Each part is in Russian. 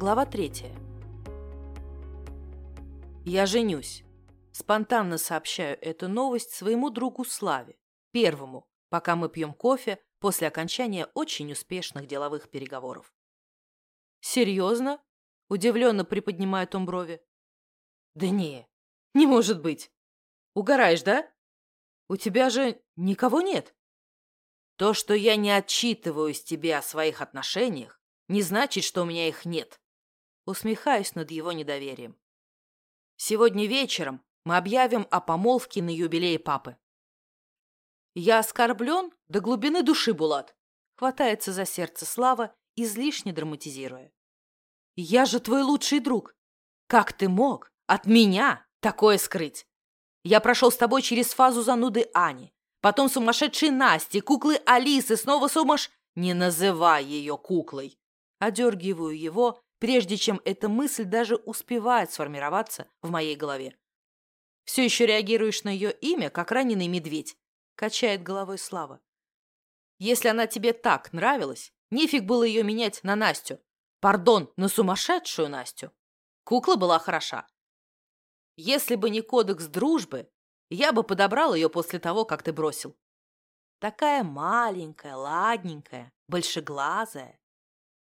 Глава третья. Я женюсь. Спонтанно сообщаю эту новость своему другу Славе, первому, пока мы пьем кофе после окончания очень успешных деловых переговоров. «Серьезно?» – удивленно приподнимает он брови. «Да не, не может быть. Угораешь, да? У тебя же никого нет?» «То, что я не отчитываюсь тебе о своих отношениях, не значит, что у меня их нет». Усмехаюсь над его недоверием. «Сегодня вечером мы объявим о помолвке на юбилее папы. Я оскорблен до глубины души, Булат. Хватается за сердце Слава, излишне драматизируя. Я же твой лучший друг. Как ты мог от меня такое скрыть? Я прошел с тобой через фазу зануды Ани, потом сумасшедшей Насти, куклы Алисы, снова сумаш... Не называй ее куклой. Одергиваю его, прежде чем эта мысль даже успевает сформироваться в моей голове. Все еще реагируешь на ее имя, как раненый медведь. Качает головой Слава. Если она тебе так нравилась, нефиг было ее менять на Настю. Пардон, на сумасшедшую Настю. Кукла была хороша. Если бы не кодекс дружбы, я бы подобрал ее после того, как ты бросил. Такая маленькая, ладненькая, большеглазая.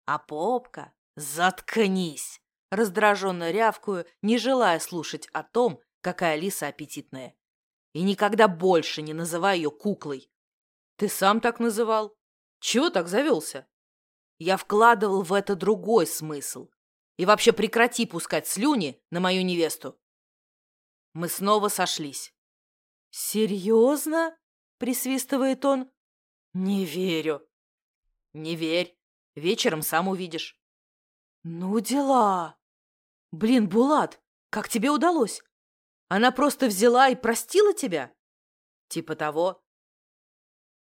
А попка? Заткнись! Раздраженно рявкую, не желая слушать о том, какая Лиса аппетитная. И никогда больше не называй ее куклой. Ты сам так называл? Чего так завелся? Я вкладывал в это другой смысл. И вообще прекрати пускать слюни на мою невесту. Мы снова сошлись. «Серьезно?» — присвистывает он. «Не верю». «Не верь. Вечером сам увидишь». «Ну дела. Блин, Булат, как тебе удалось? Она просто взяла и простила тебя? Типа того.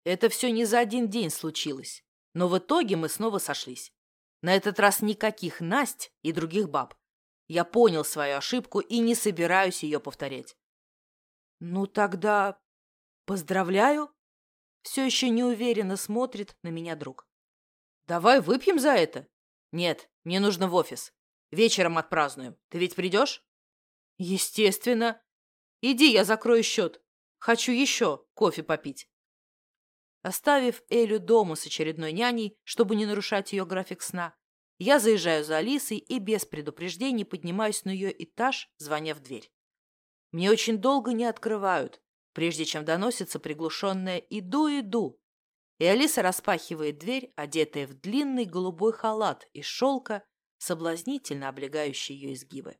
Это все не за один день случилось, но в итоге мы снова сошлись. На этот раз никаких Насть и других баб. Я понял свою ошибку и не собираюсь ее повторять. Ну тогда поздравляю. Все еще неуверенно смотрит на меня друг. Давай выпьем за это? Нет, мне нужно в офис. Вечером отпразднуем. Ты ведь придешь? Естественно. Иди, я закрою счет. Хочу еще кофе попить. Оставив Элю дома с очередной няней, чтобы не нарушать ее график сна, я заезжаю за Алисой и без предупреждений поднимаюсь на ее этаж, звоня в дверь. Мне очень долго не открывают, прежде чем доносится приглушенное «иду, иду». И Алиса распахивает дверь, одетая в длинный голубой халат из шелка, соблазнительно облегающий ее изгибы.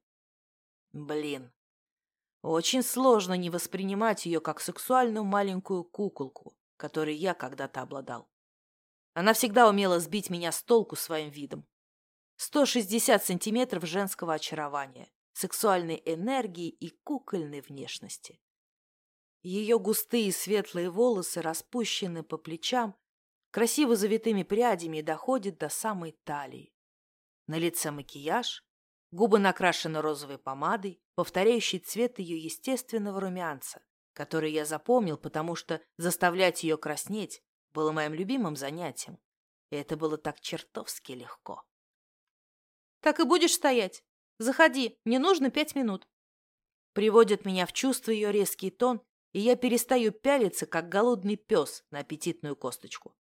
Блин. Очень сложно не воспринимать ее как сексуальную маленькую куколку, которой я когда-то обладал. Она всегда умела сбить меня с толку своим видом. 160 сантиметров женского очарования, сексуальной энергии и кукольной внешности. Ее густые светлые волосы распущены по плечам, красиво завитыми прядями и доходят до самой талии. На лице макияж, Губы накрашены розовой помадой, повторяющей цвет ее естественного румянца, который я запомнил, потому что заставлять ее краснеть было моим любимым занятием. И это было так чертовски легко. «Так и будешь стоять? Заходи, мне нужно пять минут». Приводит меня в чувство ее резкий тон, и я перестаю пялиться, как голодный пес на аппетитную косточку.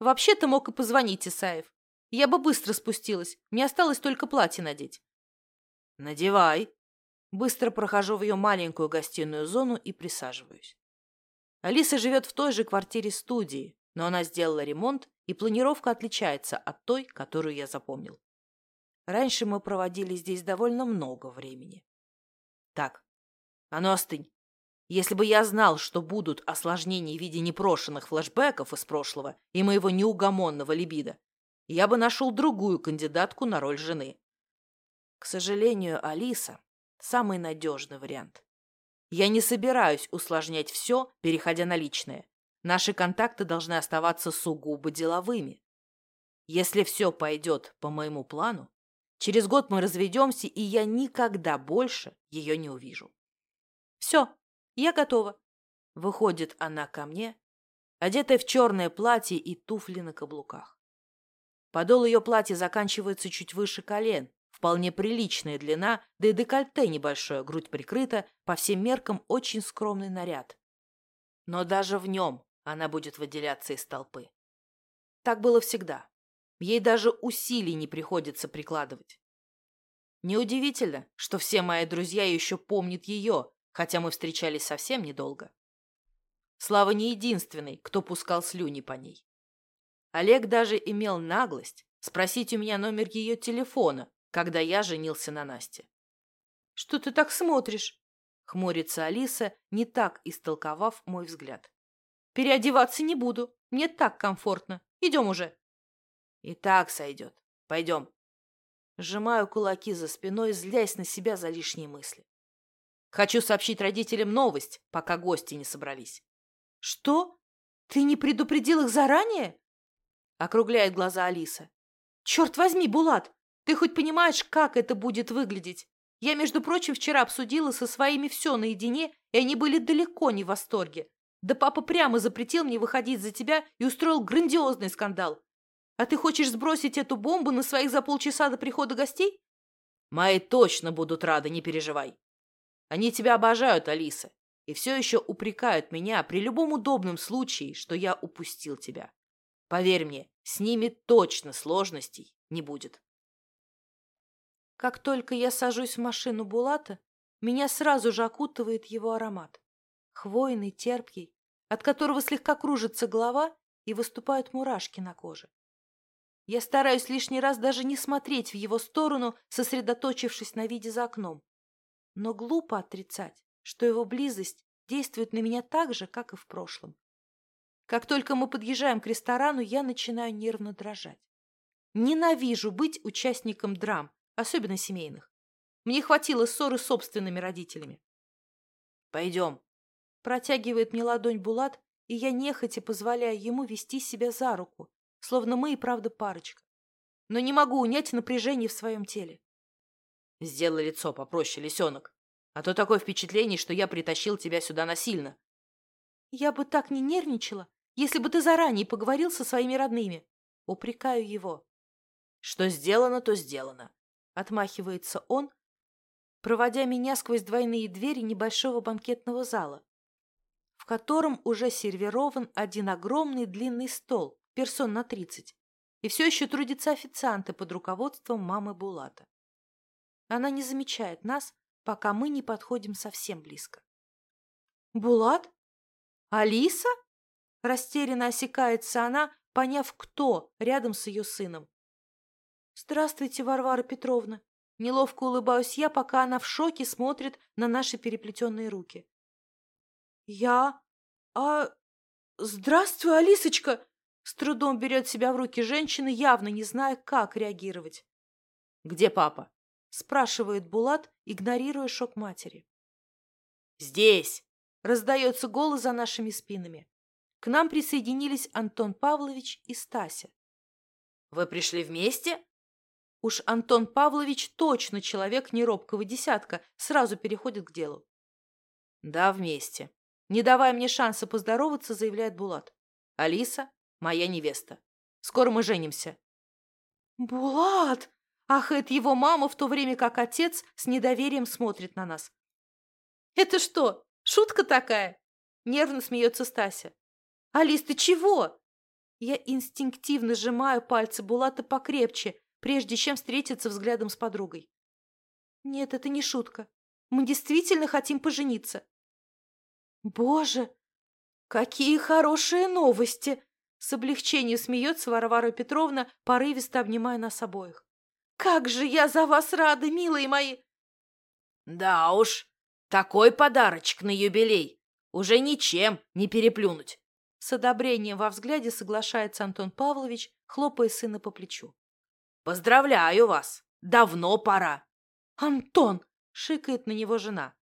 «Вообще-то мог и позвонить, Исаев. Я бы быстро спустилась, мне осталось только платье надеть». «Надевай». Быстро прохожу в ее маленькую гостиную зону и присаживаюсь. Алиса живет в той же квартире-студии, но она сделала ремонт, и планировка отличается от той, которую я запомнил. Раньше мы проводили здесь довольно много времени. Так, а ну остынь. Если бы я знал, что будут осложнения в виде непрошенных флэшбэков из прошлого и моего неугомонного либидо, я бы нашел другую кандидатку на роль жены. К сожалению, Алиса – самый надежный вариант. Я не собираюсь усложнять все, переходя на личное. Наши контакты должны оставаться сугубо деловыми. Если все пойдет по моему плану, через год мы разведемся, и я никогда больше ее не увижу. Все, я готова. Выходит она ко мне, одетая в черное платье и туфли на каблуках. Подол ее платья заканчивается чуть выше колен, Вполне приличная длина, да и декольте небольшое, грудь прикрыта, по всем меркам очень скромный наряд. Но даже в нем она будет выделяться из толпы. Так было всегда. Ей даже усилий не приходится прикладывать. Неудивительно, что все мои друзья еще помнят ее, хотя мы встречались совсем недолго. Слава не единственный, кто пускал слюни по ней. Олег даже имел наглость спросить у меня номер ее телефона, когда я женился на Насте. «Что ты так смотришь?» — хмурится Алиса, не так истолковав мой взгляд. «Переодеваться не буду. Мне так комфортно. Идем уже». «И так сойдет. Пойдем». Сжимаю кулаки за спиной, злясь на себя за лишние мысли. Хочу сообщить родителям новость, пока гости не собрались. «Что? Ты не предупредил их заранее?» Округляет глаза Алиса. «Черт возьми, Булат, ты хоть понимаешь, как это будет выглядеть? Я, между прочим, вчера обсудила со своими все наедине, и они были далеко не в восторге. Да папа прямо запретил мне выходить за тебя и устроил грандиозный скандал. А ты хочешь сбросить эту бомбу на своих за полчаса до прихода гостей? Мои точно будут рады, не переживай. Они тебя обожают, Алиса, и все еще упрекают меня при любом удобном случае, что я упустил тебя. Поверь мне, с ними точно сложностей не будет. Как только я сажусь в машину Булата, меня сразу же окутывает его аромат. Хвойный, терпкий, от которого слегка кружится голова и выступают мурашки на коже. Я стараюсь лишний раз даже не смотреть в его сторону, сосредоточившись на виде за окном. Но глупо отрицать, что его близость действует на меня так же, как и в прошлом. Как только мы подъезжаем к ресторану, я начинаю нервно дрожать. Ненавижу быть участником драм, особенно семейных. Мне хватило ссоры с собственными родителями. «Пойдем», — протягивает мне ладонь Булат, и я нехотя позволяю ему вести себя за руку, словно мы и правда парочка. Но не могу унять напряжение в своем теле. Сделай лицо попроще, лисенок, а то такое впечатление, что я притащил тебя сюда насильно. Я бы так не нервничала, если бы ты заранее поговорил со своими родными. Упрекаю его. Что сделано, то сделано. Отмахивается он, проводя меня сквозь двойные двери небольшого банкетного зала, в котором уже сервирован один огромный длинный стол, персон на тридцать, и все еще трудятся официанты под руководством мамы Булата. Она не замечает нас, пока мы не подходим совсем близко. «Булат? Алиса?» Растерянно осекается она, поняв, кто рядом с ее сыном. «Здравствуйте, Варвара Петровна!» Неловко улыбаюсь я, пока она в шоке смотрит на наши переплетенные руки. «Я? А... Здравствуй, Алисочка!» С трудом берет себя в руки женщина, явно не зная, как реагировать. «Где папа?» – спрашивает Булат, игнорируя шок матери. «Здесь!» – раздается голос за нашими спинами. К нам присоединились Антон Павлович и Стася. «Вы пришли вместе?» Уж Антон Павлович точно человек неробкого десятка, сразу переходит к делу. «Да, вместе», не давая мне шанса поздороваться, заявляет Булат. «Алиса – моя невеста. Скоро мы женимся». «Булат!» – ахает его мама, в то время как отец с недоверием смотрит на нас. «Это что, шутка такая?» – нервно смеется Стася. «Алис, ты чего?» Я инстинктивно сжимаю пальцы Булата покрепче, прежде чем встретиться взглядом с подругой. «Нет, это не шутка. Мы действительно хотим пожениться. «Боже, какие хорошие новости!» С облегчением смеется Варвара Петровна, порывисто обнимая нас обоих. «Как же я за вас рада, милые мои!» «Да уж, такой подарочек на юбилей! Уже ничем не переплюнуть!» С одобрением во взгляде соглашается Антон Павлович, хлопая сына по плечу. «Поздравляю вас! Давно пора!» «Антон!» — шикает на него жена.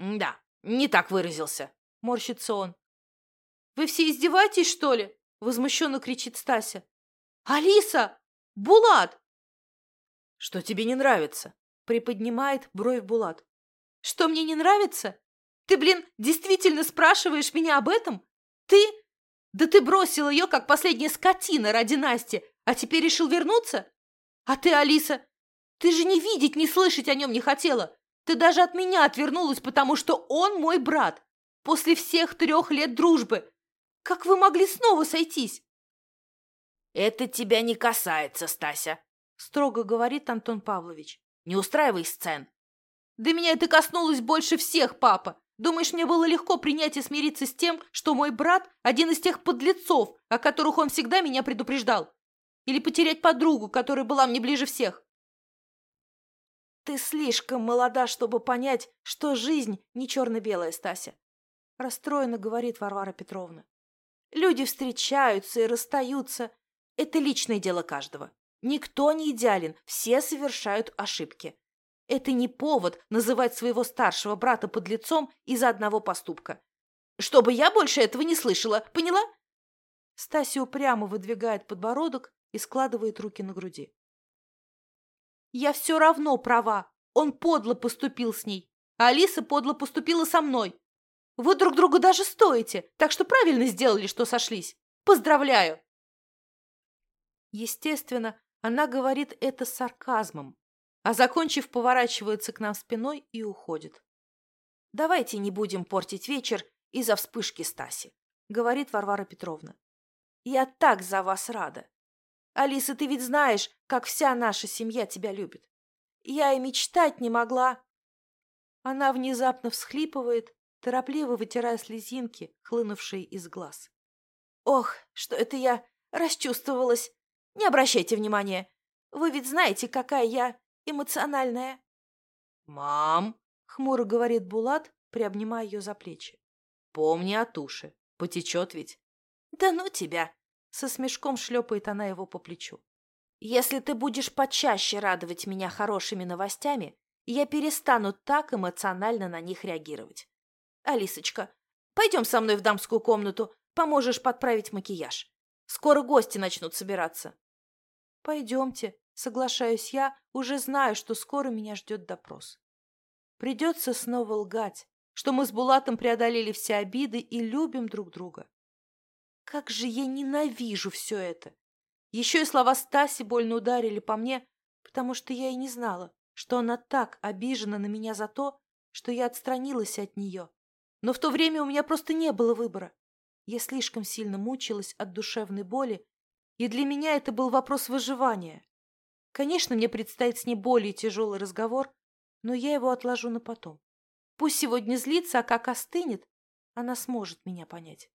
«Да, «Не так выразился», — морщится он. «Вы все издеваетесь, что ли?» — возмущенно кричит Стася. «Алиса! Булат!» «Что тебе не нравится?» — приподнимает бровь Булат. «Что мне не нравится? Ты, блин, действительно спрашиваешь меня об этом? Ты? Да ты бросил ее, как последняя скотина ради Насти, а теперь решил вернуться? А ты, Алиса, Ты же ни видеть, ни слышать о нем не хотела. Ты даже от меня отвернулась, потому что он мой брат. После всех трех лет дружбы. Как вы могли снова сойтись? Это тебя не касается, Стася, строго говорит Антон Павлович. Не устраивай сцен. Да меня это коснулось больше всех, папа. Думаешь, мне было легко принять и смириться с тем, что мой брат – один из тех подлецов, о которых он всегда меня предупреждал? Или потерять подругу, которая была мне ближе всех? Ты слишком молода, чтобы понять, что жизнь не черно-белая, Стася. Расстроенно говорит Варвара Петровна. Люди встречаются и расстаются. Это личное дело каждого. Никто не идеален, все совершают ошибки. Это не повод называть своего старшего брата под лицом из-за одного поступка. Чтобы я больше этого не слышала, поняла? Стася упрямо выдвигает подбородок и складывает руки на груди. Я все равно права. Он подло поступил с ней, а Алиса подло поступила со мной. Вы друг другу даже стоите, так что правильно сделали, что сошлись. Поздравляю!» Естественно, она говорит это сарказмом, а, закончив, поворачивается к нам спиной и уходит. «Давайте не будем портить вечер из-за вспышки Стаси», — говорит Варвара Петровна. «Я так за вас рада. Алиса, ты ведь знаешь, как вся наша семья тебя любит. Я и мечтать не могла». Она внезапно всхлипывает, торопливо вытирая слезинки, хлынувшие из глаз. «Ох, что это я расчувствовалась! Не обращайте внимания. Вы ведь знаете, какая я эмоциональная. «Мам!» — хмуро говорит Булат, приобнимая ее за плечи. «Помни о туше. Потечет ведь». «Да ну тебя!» — со смешком шлепает она его по плечу. «Если ты будешь почаще радовать меня хорошими новостями, я перестану так эмоционально на них реагировать. Алисочка, пойдем со мной в дамскую комнату, поможешь подправить макияж. Скоро гости начнут собираться». «Пойдемте», Соглашаюсь я, уже знаю, что скоро меня ждет допрос. Придется снова лгать, что мы с Булатом преодолели все обиды и любим друг друга. Как же я ненавижу все это! Еще и слова Стаси больно ударили по мне, потому что я и не знала, что она так обижена на меня за то, что я отстранилась от нее. Но в то время у меня просто не было выбора. Я слишком сильно мучилась от душевной боли, и для меня это был вопрос выживания. Конечно, мне предстоит с ней более тяжелый разговор, но я его отложу на потом. Пусть сегодня злится, а как остынет, она сможет меня понять.